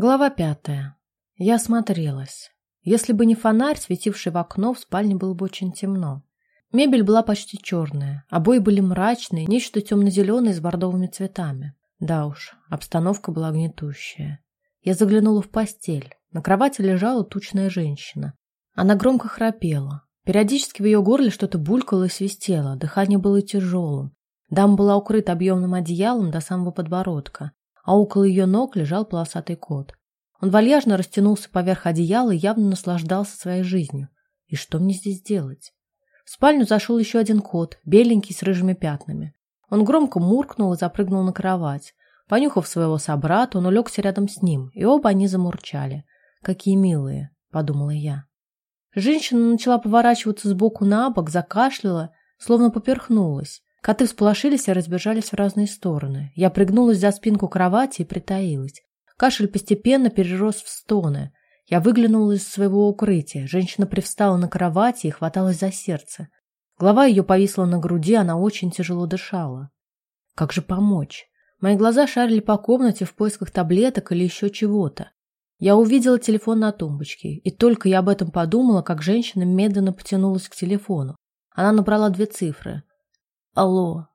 Глава пятая. Я осмотрелась. Если бы не фонарь, светивший в окно, в спальне было бы очень темно. Мебель была почти черная, обои были мрачные, нечто темно-зеленое с бордовыми цветами. Да уж, обстановка была гнетущая. Я заглянула в постель. На кровати лежала тучная женщина. Она громко храпела. Периодически в ее горле что-то булькало и свистело, дыхание было тяжелым. Дама была укрыта объемным одеялом до самого подбородка, а около ее ног лежал полосатый кот. Он вальяжно растянулся поверх одеяла и явно наслаждался своей жизнью. И что мне здесь делать? В спальню зашел еще один кот, беленький с рыжими пятнами. Он громко муркнул и запрыгнул на кровать. Понюхав своего собрата, он улегся рядом с ним, и оба они замурчали. «Какие милые!» — подумала я. Женщина начала поворачиваться сбоку на бок, закашляла, словно поперхнулась. Коты всполошились и разбежались в разные стороны. Я пригнулась за спинку кровати и притаилась. Кашель постепенно перерос в стоны. Я выглянула из своего укрытия. Женщина привстала на кровати и хваталась за сердце. Голова ее повисла на груди, она очень тяжело дышала. Как же помочь? Мои глаза шарили по комнате в поисках таблеток или еще чего-то. Я увидела телефон на тумбочке, и только я об этом подумала, как женщина медленно потянулась к телефону. Она набрала две цифры. «Алло».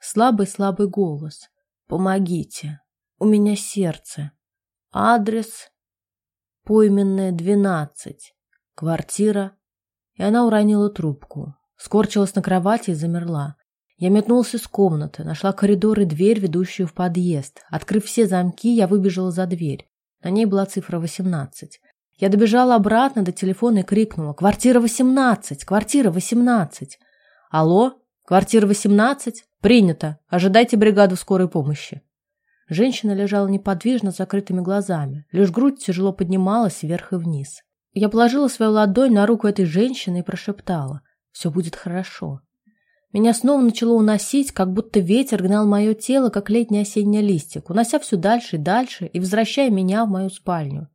Слабый-слабый голос. «Помогите». У меня сердце. Адрес Пойменная, 12. Квартира. И она уронила трубку. Скорчилась на кровати и замерла. Я метнулся из комнаты, нашла коридор и дверь, ведущую в подъезд. Открыв все замки, я выбежала за дверь. На ней была цифра 18. Я добежала обратно до телефона и крикнула «Квартира 18! Квартира 18!» «Алло? Квартира 18? Принято! Ожидайте бригаду скорой помощи!» Женщина лежала неподвижно с закрытыми глазами. Лишь грудь тяжело поднималась вверх и вниз. Я положила свою ладонь на руку этой женщины и прошептала «Все будет хорошо». Меня снова начало уносить, как будто ветер гнал мое тело, как летний осенний листик, унося все дальше и дальше и возвращая меня в мою спальню.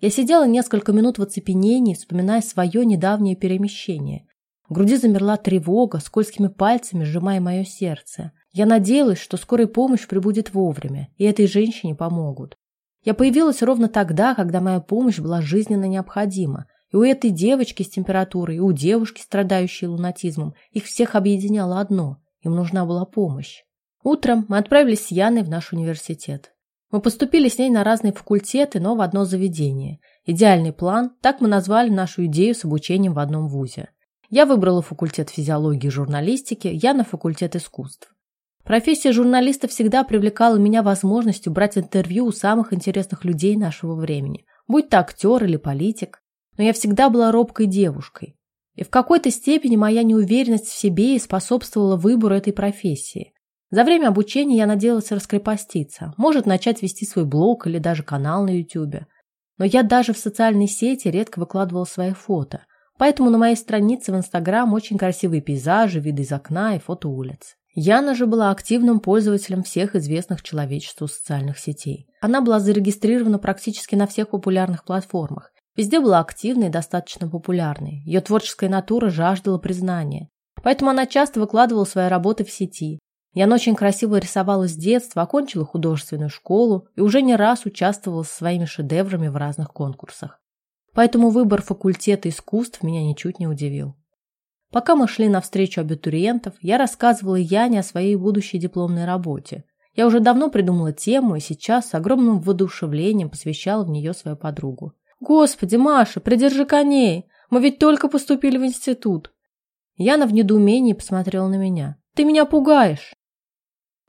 Я сидела несколько минут в оцепенении, вспоминая свое недавнее перемещение. В груди замерла тревога, скользкими пальцами сжимая мое сердце. Я надеялась, что скорая помощь прибудет вовремя, и этой женщине помогут. Я появилась ровно тогда, когда моя помощь была жизненно необходима. И у этой девочки с температурой, и у девушки, страдающей лунатизмом, их всех объединяло одно – им нужна была помощь. Утром мы отправились с Яной в наш университет. Мы поступили с ней на разные факультеты, но в одно заведение. Идеальный план – так мы назвали нашу идею с обучением в одном вузе. Я выбрала факультет физиологии и журналистики, Яна – факультет искусств. Профессия журналиста всегда привлекала меня возможностью брать интервью у самых интересных людей нашего времени, будь то актер или политик. Но я всегда была робкой девушкой. И в какой-то степени моя неуверенность в себе и способствовала выбору этой профессии. За время обучения я надеялась раскрепоститься, может начать вести свой блог или даже канал на YouTube. Но я даже в социальной сети редко выкладывала свои фото, поэтому на моей странице в Инстаграм очень красивые пейзажи, виды из окна и фото улиц. Яна же была активным пользователем всех известных человечеству социальных сетей. Она была зарегистрирована практически на всех популярных платформах. Везде была активной и достаточно популярной. Ее творческая натура жаждала признания. Поэтому она часто выкладывала свои работы в сети. Яна очень красиво рисовала с детства, окончила художественную школу и уже не раз участвовала со своими шедеврами в разных конкурсах. Поэтому выбор факультета искусств меня ничуть не удивил. Пока мы шли навстречу абитуриентов, я рассказывала Яне о своей будущей дипломной работе. Я уже давно придумала тему и сейчас с огромным воодушевлением посвящала в нее свою подругу. «Господи, Маша, придержи коней! Мы ведь только поступили в институт!» Яна в недоумении посмотрела на меня. «Ты меня пугаешь!»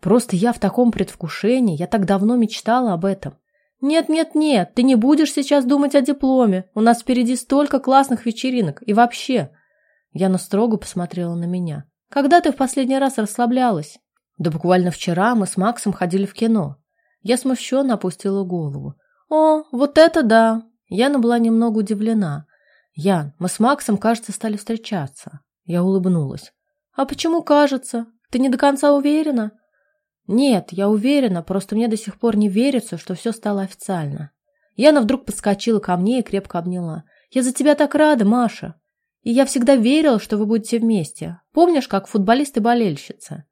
«Просто я в таком предвкушении, я так давно мечтала об этом. «Нет, нет, нет, ты не будешь сейчас думать о дипломе. У нас впереди столько классных вечеринок. И вообще, Яна строго посмотрела на меня. «Когда ты в последний раз расслаблялась?» «Да буквально вчера мы с Максом ходили в кино». Я смущенно опустила голову. «О, вот это да!» Яна была немного удивлена. «Ян, мы с Максом, кажется, стали встречаться». Я улыбнулась. «А почему кажется? Ты не до конца уверена?» «Нет, я уверена, просто мне до сих пор не верится, что все стало официально». Яна вдруг подскочила ко мне и крепко обняла. «Я за тебя так рада, Маша!» И я всегда верила, что вы будете вместе. Помнишь, как футболист и болельщица?»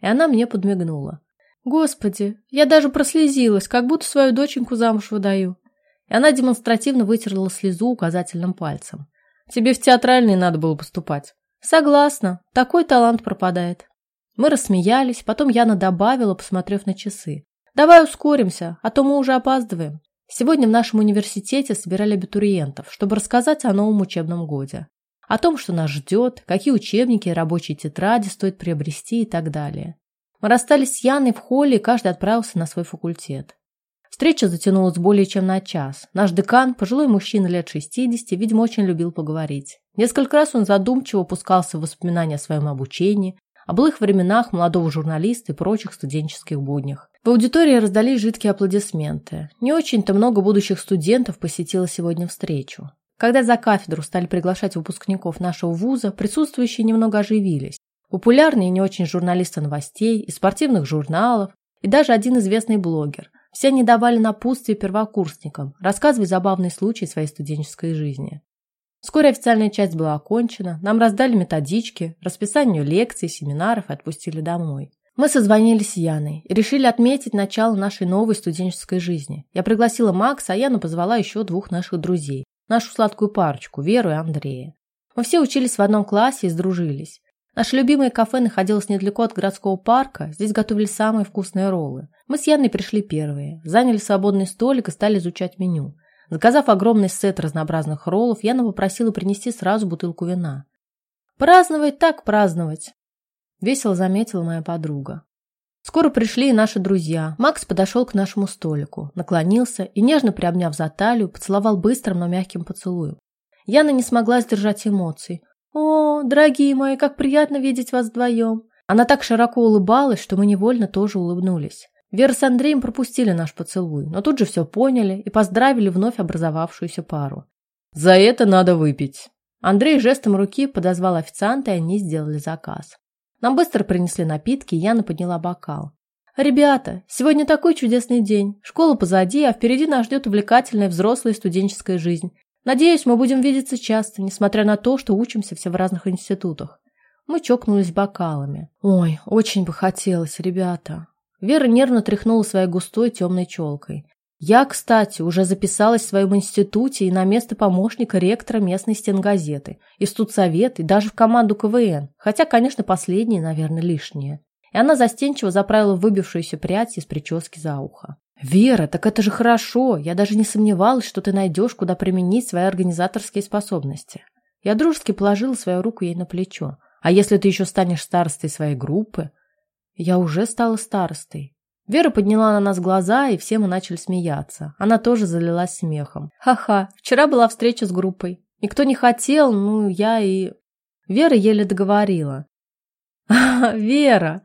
И она мне подмигнула. Господи, я даже прослезилась, как будто свою доченьку замуж выдаю. И она демонстративно вытерла слезу указательным пальцем. Тебе в театральный надо было поступать. Согласна, такой талант пропадает. Мы рассмеялись, потом Яна добавила, посмотрев на часы. Давай ускоримся, а то мы уже опаздываем. Сегодня в нашем университете собирали абитуриентов, чтобы рассказать о новом учебном годе. О том, что нас ждет, какие учебники и рабочие тетради стоит приобрести и так далее. Мы расстались с Яной в холле, и каждый отправился на свой факультет. Встреча затянулась более чем на час. Наш декан, пожилой мужчина лет 60, видимо, очень любил поговорить. Несколько раз он задумчиво пускался в воспоминания о своем обучении, о былых временах молодого журналиста и прочих студенческих буднях. В аудитории раздались жидкие аплодисменты. Не очень-то много будущих студентов посетило сегодня встречу. Когда за кафедру стали приглашать выпускников нашего вуза, присутствующие немного оживились. Популярные не очень журналисты новостей, и спортивных журналов, и даже один известный блогер – все они давали напутствие первокурсникам, рассказывая забавные случаи своей студенческой жизни. Вскоре официальная часть была окончена, нам раздали методички, расписание лекций, семинаров и отпустили домой. Мы созвонились с Яной и решили отметить начало нашей новой студенческой жизни. Я пригласила Макса, а Яна позвала еще двух наших друзей, нашу сладкую парочку, Веру и Андрея. Мы все учились в одном классе и сдружились. Наше любимое кафе находилось недалеко от городского парка, здесь готовили самые вкусные роллы. Мы с Яной пришли первые, заняли свободный столик и стали изучать меню. Заказав огромный сет разнообразных роллов, Яна попросила принести сразу бутылку вина. «Праздновать так праздновать!» Весело заметила моя подруга. Скоро пришли и наши друзья. Макс подошел к нашему столику, наклонился и, нежно приобняв за талию, поцеловал быстрым, но мягким поцелуем. Яна не смогла сдержать эмоций. «О, дорогие мои, как приятно видеть вас вдвоем!» Она так широко улыбалась, что мы невольно тоже улыбнулись. Вера с Андреем пропустили наш поцелуй, но тут же все поняли и поздравили вновь образовавшуюся пару. «За это надо выпить!» Андрей жестом руки подозвал официанта, и они сделали заказ. Нам быстро принесли напитки, и Яна подняла бокал. «Ребята, сегодня такой чудесный день. Школа позади, а впереди нас ждет увлекательная взрослая студенческая жизнь. Надеюсь, мы будем видеться часто, несмотря на то, что учимся все в разных институтах. Мы чокнулись бокалами. Ой, очень бы хотелось, ребята. Вера нервно тряхнула своей густой темной челкой. Я, кстати, уже записалась в своем институте и на место помощника ректора местной стенгазеты, и студсовет, и даже в команду КВН, хотя, конечно, последние, наверное, лишние. И она застенчиво заправила выбившуюся прядь из прически за ухо. «Вера, так это же хорошо. Я даже не сомневалась, что ты найдешь, куда применить свои организаторские способности». Я дружески положила свою руку ей на плечо. «А если ты еще станешь старостой своей группы?» «Я уже стала старостой». Вера подняла на нас глаза, и все мы начали смеяться. Она тоже залилась смехом. «Ха-ха, вчера была встреча с группой. Никто не хотел, ну, я и...» Вера еле договорила. «Вера!»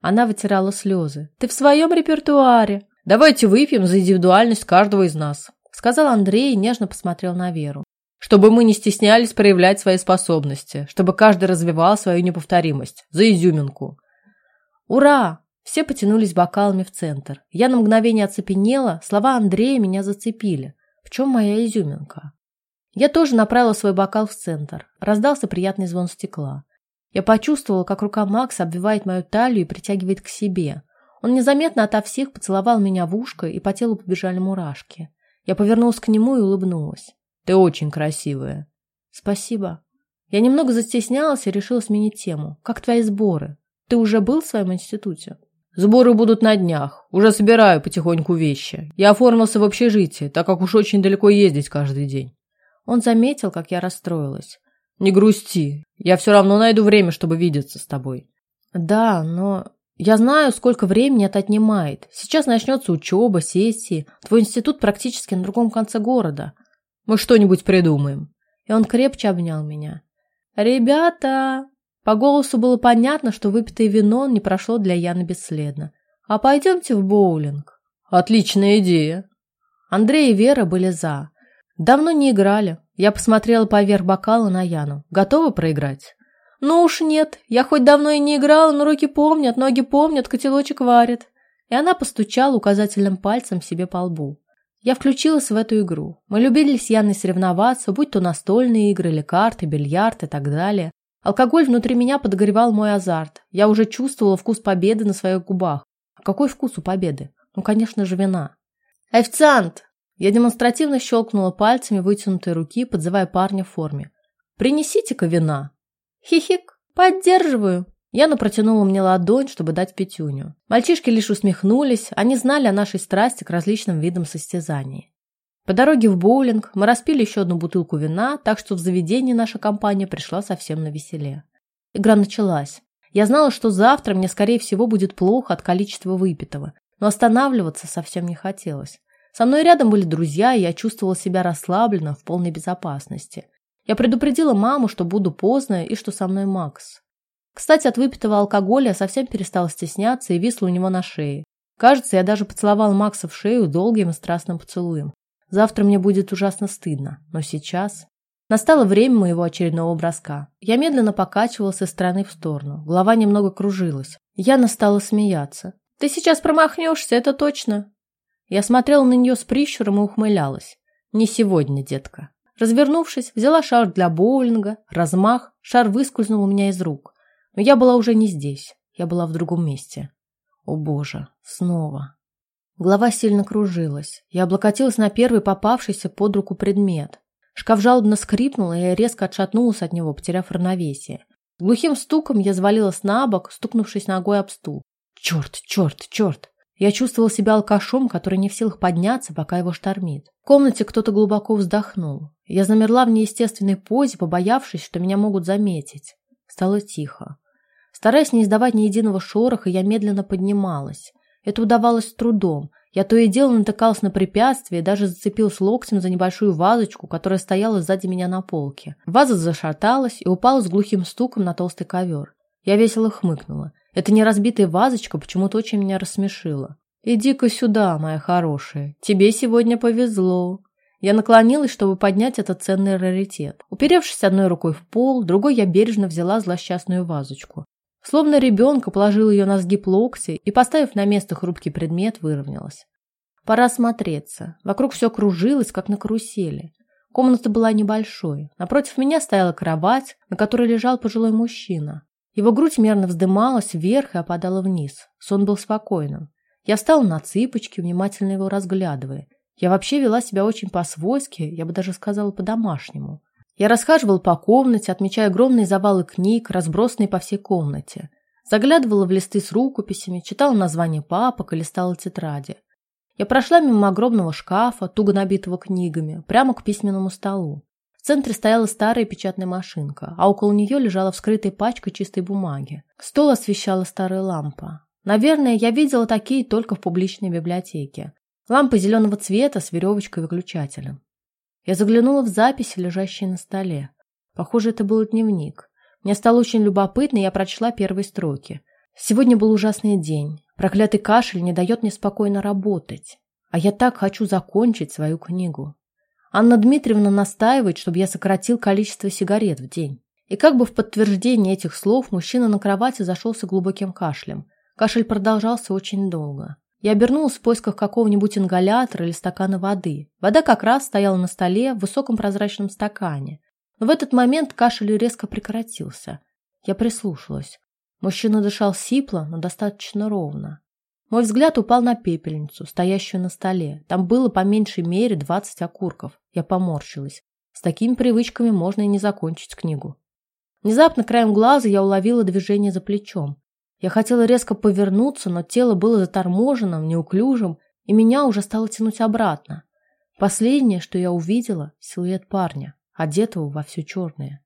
Она вытирала слезы. «Ты в своем репертуаре?» Давайте выпьем за индивидуальность каждого из нас, сказал Андрей и нежно посмотрел на Веру. Чтобы мы не стеснялись проявлять свои способности, чтобы каждый развивал свою неповторимость. За изюминку. Ура! Все потянулись бокалами в центр. Я на мгновение оцепенела, слова Андрея меня зацепили. В чем моя изюминка? Я тоже направила свой бокал в центр. Раздался приятный звон стекла. Я почувствовала, как рука Макса обвивает мою талию и притягивает к себе – он незаметно ото всех поцеловал меня в ушко, и по телу побежали мурашки. Я повернулась к нему и улыбнулась. «Ты очень красивая». «Спасибо». Я немного застеснялась и решила сменить тему. «Как твои сборы? Ты уже был в своем институте?» «Сборы будут на днях. Уже собираю потихоньку вещи. Я оформился в общежитие, так как уж очень далеко ездить каждый день». Он заметил, как я расстроилась. «Не грусти. Я все равно найду время, чтобы видеться с тобой». «Да, но я знаю, сколько времени это отнимает. Сейчас начнется учеба, сессии. Твой институт практически на другом конце города. Мы что-нибудь придумаем. И он крепче обнял меня. Ребята! По голосу было понятно, что выпитое вино не прошло для Яны бесследно. А пойдемте в боулинг. Отличная идея. Андрей и Вера были за. Давно не играли. Я посмотрела поверх бокала на Яну. Готовы проиграть? «Ну уж нет, я хоть давно и не играла, но руки помнят, ноги помнят, котелочек варит». И она постучала указательным пальцем себе по лбу. Я включилась в эту игру. Мы любили с Яной соревноваться, будь то настольные игры или карты, бильярд и так далее. Алкоголь внутри меня подогревал мой азарт. Я уже чувствовала вкус победы на своих губах. Какой вкус у победы? Ну, конечно же, вина. «Официант!» Я демонстративно щелкнула пальцами вытянутой руки, подзывая парня в форме. «Принесите-ка вина!» «Хихик! Поддерживаю!» Яна протянула мне ладонь, чтобы дать пятюню. Мальчишки лишь усмехнулись, они знали о нашей страсти к различным видам состязаний. По дороге в боулинг мы распили еще одну бутылку вина, так что в заведении наша компания пришла совсем на веселе. Игра началась. Я знала, что завтра мне, скорее всего, будет плохо от количества выпитого, но останавливаться совсем не хотелось. Со мной рядом были друзья, и я чувствовала себя расслабленно, в полной безопасности. Я предупредила маму, что буду поздно и что со мной Макс. Кстати, от выпитого алкоголя я совсем перестала стесняться и висла у него на шее. Кажется, я даже поцеловал Макса в шею долгим и страстным поцелуем. Завтра мне будет ужасно стыдно, но сейчас... Настало время моего очередного броска. Я медленно покачивался из стороны в сторону. Голова немного кружилась. Яна стала смеяться. «Ты сейчас промахнешься, это точно!» Я смотрела на нее с прищуром и ухмылялась. «Не сегодня, детка». Развернувшись, взяла шар для боулинга, размах, шар выскользнул у меня из рук. Но я была уже не здесь, я была в другом месте. О боже, снова. Голова сильно кружилась. Я облокотилась на первый попавшийся под руку предмет. Шкаф жалобно скрипнул, и я резко отшатнулась от него, потеряв равновесие. Глухим стуком я завалилась на бок, стукнувшись ногой об стул. Черт, черт, черт! Я чувствовала себя алкашом, который не в силах подняться, пока его штормит. В комнате кто-то глубоко вздохнул. Я замерла в неестественной позе, побоявшись, что меня могут заметить. Стало тихо. Стараясь не издавать ни единого шороха, я медленно поднималась. Это удавалось с трудом. Я то и дело натыкалась на препятствие даже зацепилась локтем за небольшую вазочку, которая стояла сзади меня на полке. Ваза зашаталась и упала с глухим стуком на толстый ковер. Я весело хмыкнула. Эта неразбитая вазочка почему-то очень меня рассмешила. «Иди-ка сюда, моя хорошая. Тебе сегодня повезло». Я наклонилась, чтобы поднять этот ценный раритет. Уперевшись одной рукой в пол, другой я бережно взяла злосчастную вазочку. Словно ребенка положил ее на сгиб локти и, поставив на место хрупкий предмет, выровнялась. Пора смотреться. Вокруг все кружилось, как на карусели. Комната была небольшой. Напротив меня стояла кровать, на которой лежал пожилой мужчина. Его грудь мерно вздымалась вверх и опадала вниз. Сон был спокойным. Я встала на цыпочки, внимательно его разглядывая. Я вообще вела себя очень по-свойски, я бы даже сказала по-домашнему. Я расхаживал по комнате, отмечая огромные завалы книг, разбросанные по всей комнате. Заглядывала в листы с рукописями, читала названия папок и листала тетради. Я прошла мимо огромного шкафа, туго набитого книгами, прямо к письменному столу. В центре стояла старая печатная машинка, а около нее лежала вскрытая пачка чистой бумаги. Стол освещала старая лампа. Наверное, я видела такие только в публичной библиотеке. Лампа зеленого цвета с веревочкой-выключателем. Я заглянула в записи, лежащие на столе. Похоже, это был дневник. Мне стало очень любопытно, и я прочла первые строки. Сегодня был ужасный день. Проклятый кашель не дает мне спокойно работать. А я так хочу закончить свою книгу. Анна Дмитриевна настаивает, чтобы я сократил количество сигарет в день. И как бы в подтверждение этих слов мужчина на кровати зашелся глубоким кашлем. Кашель продолжался очень долго. Я обернулась в поисках какого-нибудь ингалятора или стакана воды. Вода как раз стояла на столе в высоком прозрачном стакане. Но в этот момент кашель резко прекратился. Я прислушалась. Мужчина дышал сипло, но достаточно ровно. Мой взгляд упал на пепельницу, стоящую на столе. Там было по меньшей мере двадцать окурков. Я поморщилась. С такими привычками можно и не закончить книгу. Внезапно краем глаза я уловила движение за плечом. Я хотела резко повернуться, но тело было заторможенным, неуклюжим, и меня уже стало тянуть обратно. Последнее, что я увидела, силуэт парня, одетого во все черное.